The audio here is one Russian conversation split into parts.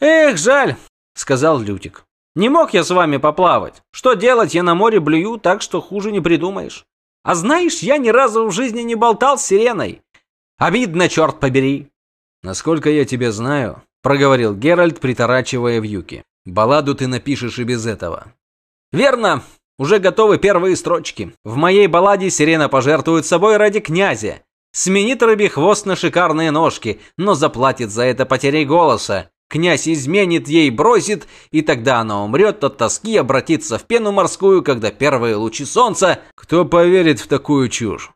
Эх, жаль, сказал Лютик. Не мог я с вами поплавать. Что делать, я на море блюю, так что хуже не придумаешь. А знаешь, я ни разу в жизни не болтал с сиреной. Обидно, черт побери. Насколько я тебя знаю, проговорил Геральт, приторачивая вьюки. Балладу ты напишешь и без этого. Верно. Уже готовы первые строчки. В моей балладе сирена пожертвует собой ради князя. Сменит рыбий хвост на шикарные ножки, но заплатит за это потерей голоса. Князь изменит ей, бросит, и тогда она умрет от тоски, обратится в пену морскую, когда первые лучи солнца... Кто поверит в такую чушь?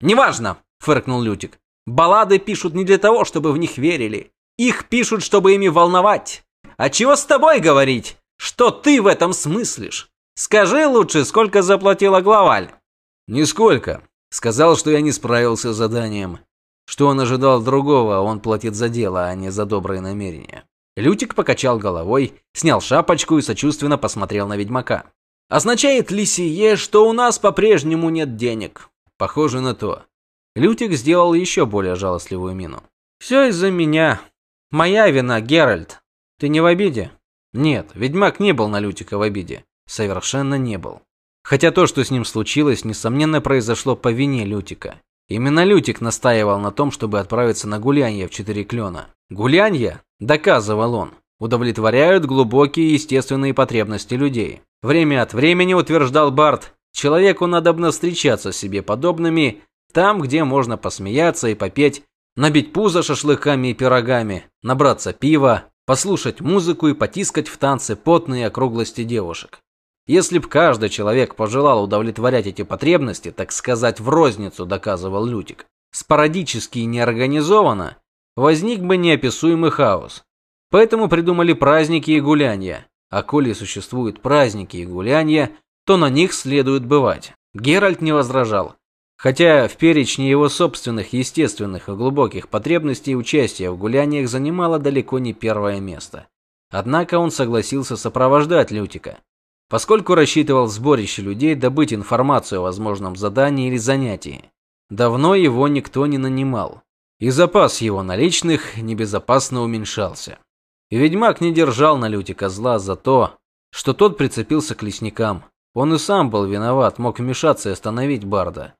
Неважно, фыркнул Лютик. Баллады пишут не для того, чтобы в них верили. Их пишут, чтобы ими волновать. А чего с тобой говорить? Что ты в этом смыслишь? Скажи лучше, сколько заплатила главаль? Нисколько. Сказал, что я не справился с заданием. Что он ожидал другого, он платит за дело, а не за добрые намерения. Лютик покачал головой, снял шапочку и сочувственно посмотрел на ведьмака. Означает ли сие, что у нас по-прежнему нет денег? Похоже на то. Лютик сделал еще более жалостливую мину. Все из-за меня. Моя вина, Геральт. Ты не в обиде? Нет, ведьмак не был на Лютика в обиде. Совершенно не был. Хотя то, что с ним случилось, несомненно произошло по вине Лютика. Именно Лютик настаивал на том, чтобы отправиться на гулянье в Четыре Клена. Гулянье, доказывал он, удовлетворяют глубокие естественные потребности людей. Время от времени, утверждал Барт, человеку надобно встречаться с себе подобными там, где можно посмеяться и попеть, набить пузо шашлыками и пирогами, набраться пива, послушать музыку и потискать в танце потные округлости девушек. Если б каждый человек пожелал удовлетворять эти потребности, так сказать, в розницу, доказывал Лютик, спорадически и неорганизованно, возник бы неописуемый хаос. Поэтому придумали праздники и гулянья. А коли существуют праздники и гулянья, то на них следует бывать. Геральт не возражал. Хотя в перечне его собственных естественных и глубоких потребностей участие в гуляниях занимало далеко не первое место. Однако он согласился сопровождать Лютика поскольку рассчитывал сборище людей добыть информацию о возможном задании или занятии. Давно его никто не нанимал, и запас его наличных небезопасно уменьшался. И ведьмак не держал на люте козла за то, что тот прицепился к лесникам. Он и сам был виноват, мог вмешаться и остановить Барда.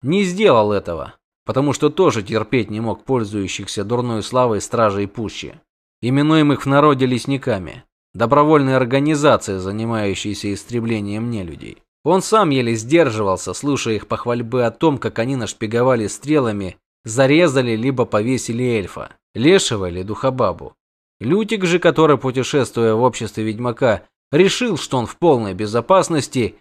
Не сделал этого, потому что тоже терпеть не мог пользующихся дурной славой стражей пущи, именуемых в народе лесниками добровольной организации, занимающейся истреблением нелюдей. Он сам еле сдерживался, слушая их похвальбы о том, как они нашпиговали стрелами, зарезали либо повесили эльфа, лешего или духобабу. Лютик же, который, путешествуя в обществе ведьмака, решил, что он в полной безопасности,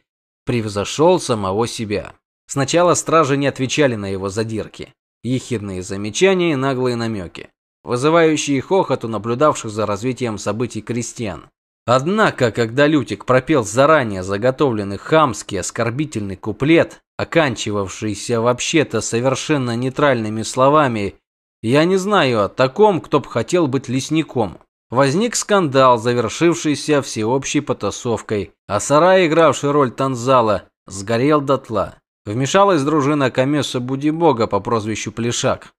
превзошел самого себя. Сначала стражи не отвечали на его задирки, ехидные замечания и наглые намеки вызывающие хохот у наблюдавших за развитием событий крестьян. Однако, когда Лютик пропел заранее заготовленный хамский оскорбительный куплет, оканчивавшийся вообще-то совершенно нейтральными словами «Я не знаю о таком, кто б хотел быть лесником», возник скандал, завершившийся всеобщей потасовкой, а сарай, игравший роль танзала, сгорел дотла. Вмешалась дружина Камеса Будибога по прозвищу Плешак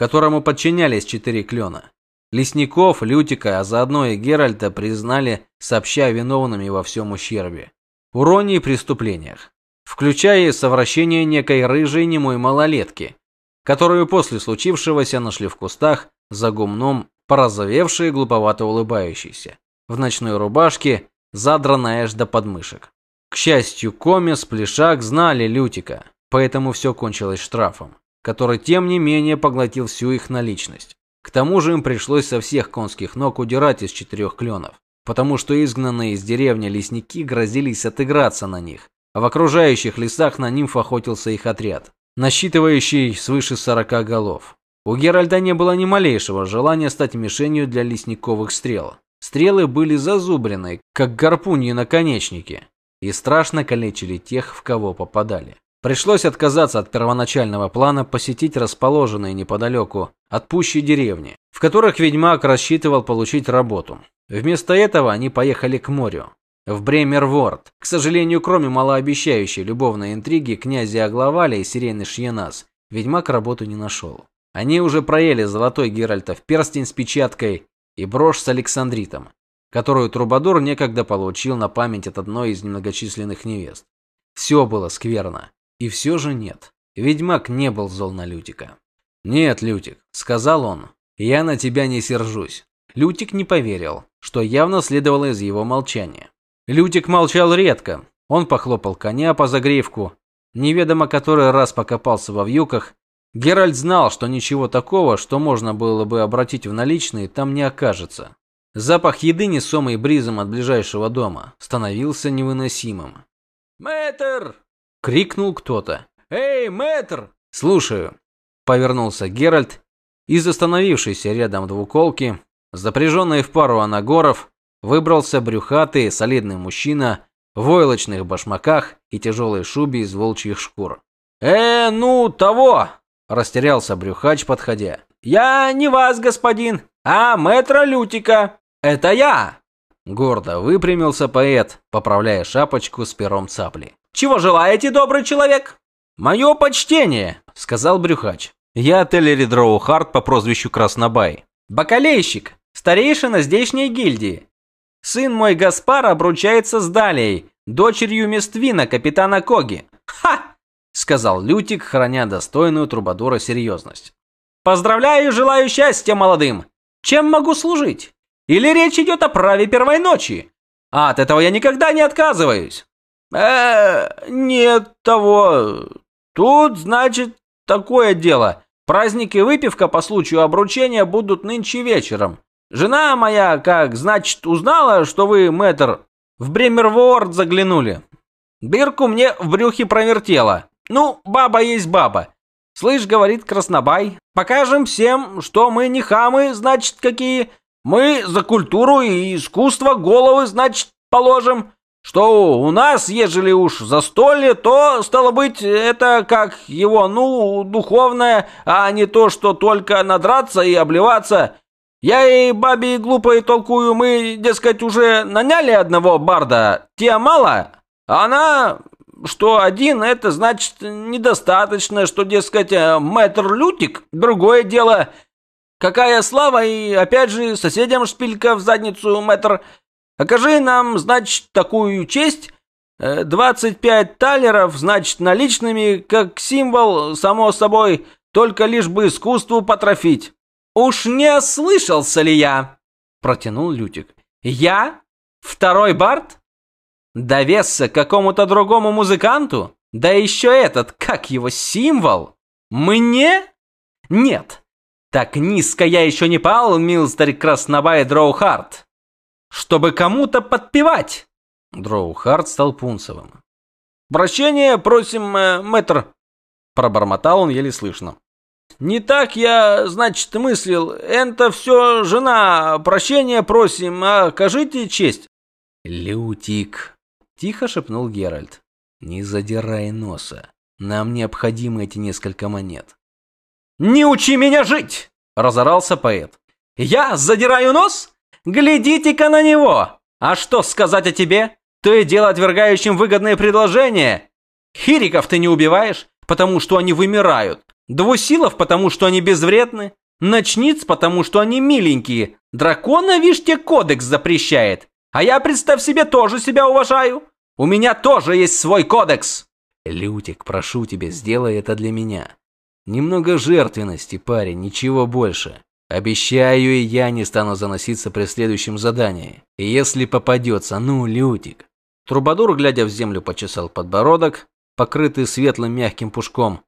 которому подчинялись четыре клена. Лесников, Лютика, а заодно и Геральта признали, сообща виновными во всем ущербе, уроне и преступлениях, включая и совращение некой рыжей немой малолетки, которую после случившегося нашли в кустах за гумном, порозовевшей и глуповато улыбающейся, в ночной рубашке, задранная аж до подмышек. К счастью, Комес, Плешак знали Лютика, поэтому все кончилось штрафом который тем не менее поглотил всю их наличность. К тому же им пришлось со всех конских ног удирать из четырех кленов, потому что изгнанные из деревни лесники грозились отыграться на них, а в окружающих лесах на нимф охотился их отряд, насчитывающий свыше сорока голов. У Геральда не было ни малейшего желания стать мишенью для лесниковых стрел. Стрелы были зазубрены, как гарпуньи наконечники, и страшно калечили тех, в кого попадали. Пришлось отказаться от первоначального плана посетить расположенные неподалеку от пущей деревни, в которых ведьмак рассчитывал получить работу. Вместо этого они поехали к морю, в Бремерворд. К сожалению, кроме малообещающей любовной интриги князя Аглаваля и сирены Шьенас, ведьмак работу не нашел. Они уже проели золотой Геральтов перстень с печаткой и брошь с Александритом, которую Трубадур некогда получил на память от одной из немногочисленных невест. Все было скверно, и все же нет. Ведьмак не был зол на Лютика. «Нет, Лютик», — сказал он, — «я на тебя не сержусь». Лютик не поверил, что явно следовало из его молчания. Лютик молчал редко. Он похлопал коня по загривку, неведомо который раз покопался во вьюках. Геральт знал, что ничего такого, что можно было бы обратить в наличные, там не окажется. Запах еды, несомый бризом от ближайшего дома, становился невыносимым. «Мэтр!» — крикнул кто-то. «Эй, мэтр!» «Слушаю!» — повернулся Геральт. Из остановившейся рядом двуколки, запряженной в пару анагоров, выбрался брюхатый, солидный мужчина в войлочных башмаках и тяжелой шубе из волчьих шкур. «Э, ну, того!» – растерялся брюхач, подходя. «Я не вас, господин, а мэтра Лютика. Это я!» Гордо выпрямился поэт, поправляя шапочку с пером цапли. «Чего желаете, добрый человек?» «Мое почтение», — сказал брюхач. «Я Теллери Дроухард по прозвищу Краснобай». «Бакалейщик, старейшина здешней гильдии. Сын мой Гаспар обручается с Далией, дочерью Мествина, капитана Коги. Ха! сказал Лютик, храня достойную трубадура серьезность. Поздравляю и желаю счастья молодым. Чем могу служить? Или речь идет о праве первой ночи? А от этого я никогда не отказываюсь. Э, нет того. Тут, значит, такое дело. Праздник и выпивка по случаю обручения будут нынче вечером. Жена моя, как, значит, узнала, что вы, мэтр, в Бремерворд заглянули. Бирку мне в брюхе провертела. Ну, баба есть баба. Слышь, говорит Краснобай, покажем всем, что мы не хамы, значит, какие. Мы за культуру и искусство головы, значит, положим. Что у нас, ежели уж застолье, то, стало быть, это как его, ну, духовное, а не то, что только надраться и обливаться. Я и бабе глупой толкую, мы, дескать, уже наняли одного барда, те мало, а она, что один, это значит недостаточно, что, дескать, э, мэтр Лютик, другое дело. Какая слава, и опять же соседям шпилька в задницу, мэтр. Окажи нам, значит, такую честь, 25 э, талеров, значит, наличными, как символ, само собой, только лишь бы искусству потрофить. «Уж не ослышался ли я?» – протянул Лютик. «Я? Второй Барт? Довесся какому-то другому музыканту? Да еще этот, как его, символ? Мне? Нет. Так низко я еще не пал, милстер Краснобай Дроухарт. Чтобы кому-то подпевать!» Дроухарт стал пунцевым. «Прощения просим, э, мэтр!» Пробормотал он еле слышно. Не так я, значит, мыслил. Это все жена. Прощения просим, а окажите честь. Лютик, тихо шепнул Геральт. Не задирай носа. Нам необходимы эти несколько монет. Не учи меня жить, разорался поэт. Я задираю нос? Глядите-ка на него. А что сказать о тебе? То и дело отвергающим выгодные предложения. Хириков ты не убиваешь, потому что они вымирают. Двусилов, потому что они безвредны. Ночниц, потому что они миленькие. Дракона, вишь, тебе кодекс запрещает. А я, представь себе, тоже себя уважаю. У меня тоже есть свой кодекс. Лютик, прошу тебя, сделай это для меня. Немного жертвенности, парень, ничего больше. Обещаю, и я не стану заноситься при следующем задании. Если попадется, ну, Лютик. Трубадур, глядя в землю, почесал подбородок, покрытый светлым мягким пушком.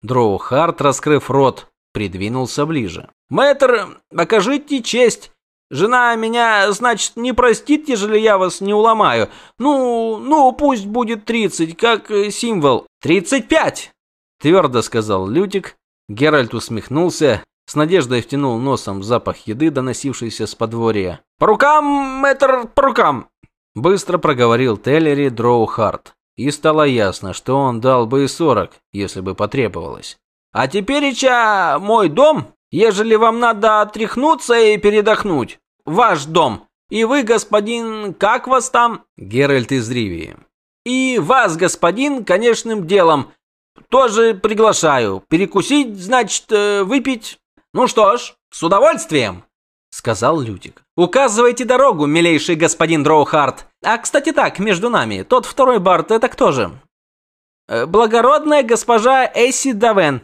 Дроу Харт, раскрыв рот, придвинулся ближе. «Мэтр, окажите честь. Жена меня, значит, не простит, ежели я вас не уломаю. Ну, ну, пусть будет тридцать, как э, символ. Тридцать пять!» Твердо сказал Лютик. Геральт усмехнулся, с надеждой втянул носом запах еды, доносившийся с подворья. «По рукам, мэтр, по рукам!» Быстро проговорил Теллери Дроу Харт и стало ясно, что он дал бы и сорок, если бы потребовалось. «А теперь, Ича, мой дом, ежели вам надо отряхнуться и передохнуть. Ваш дом. И вы, господин, как вас там?» Геральт из Ривии. «И вас, господин, конечным делом. Тоже приглашаю. Перекусить, значит, э, выпить. Ну что ж, с удовольствием!» сказал Лютик. «Указывайте дорогу, милейший господин Дроухарт. А, кстати так, между нами, тот второй Барт, это кто же?» «Э, «Благородная госпожа Эсси Давен»,